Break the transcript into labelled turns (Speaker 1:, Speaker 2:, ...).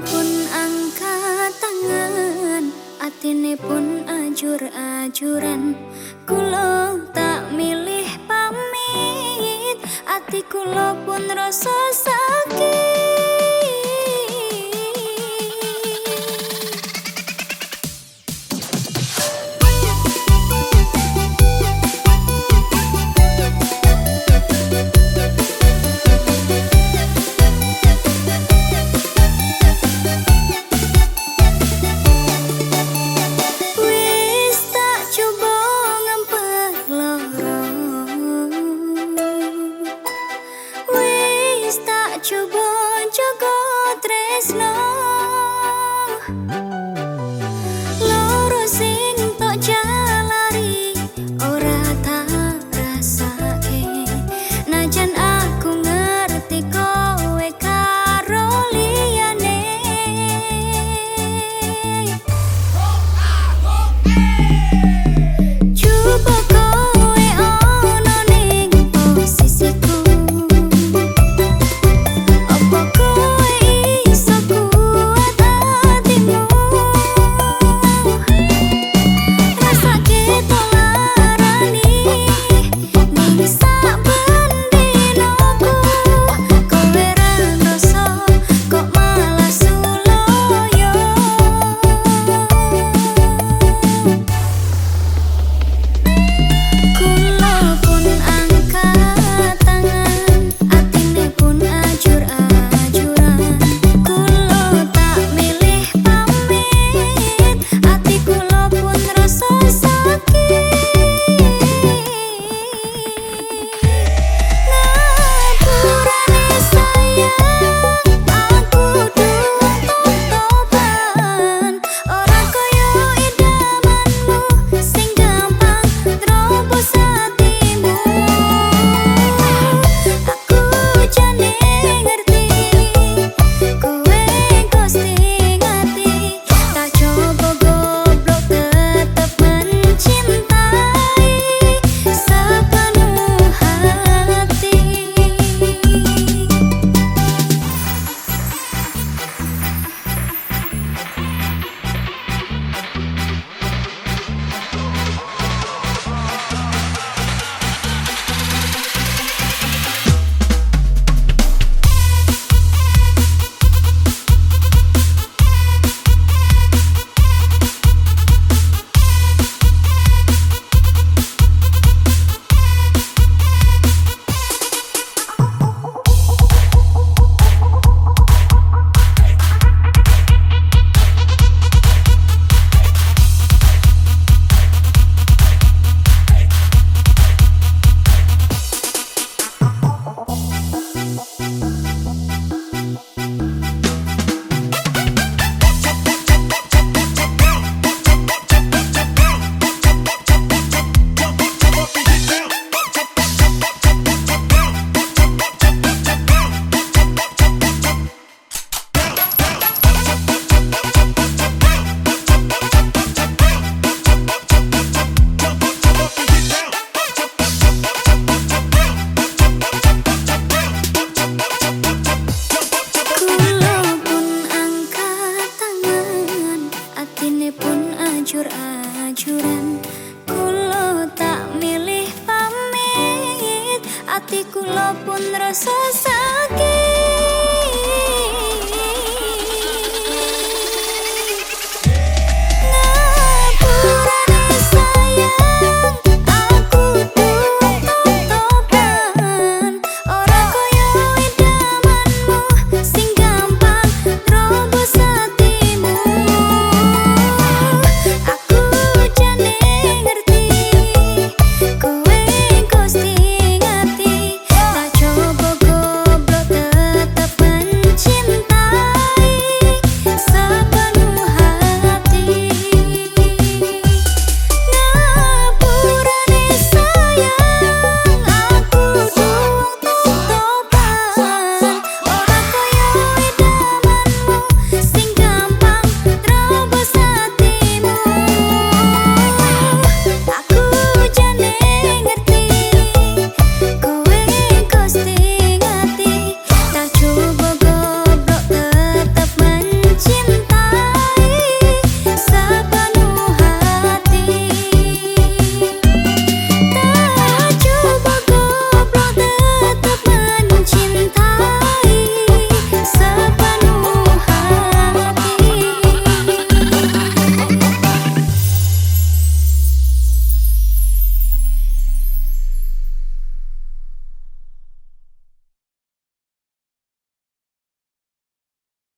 Speaker 1: Pun angkat tangan Atine pun ajur-ajuran. Kulo tak milih pamit Ati kulo pun rasa coba-coba tresno Ati kula pun rasa sakit.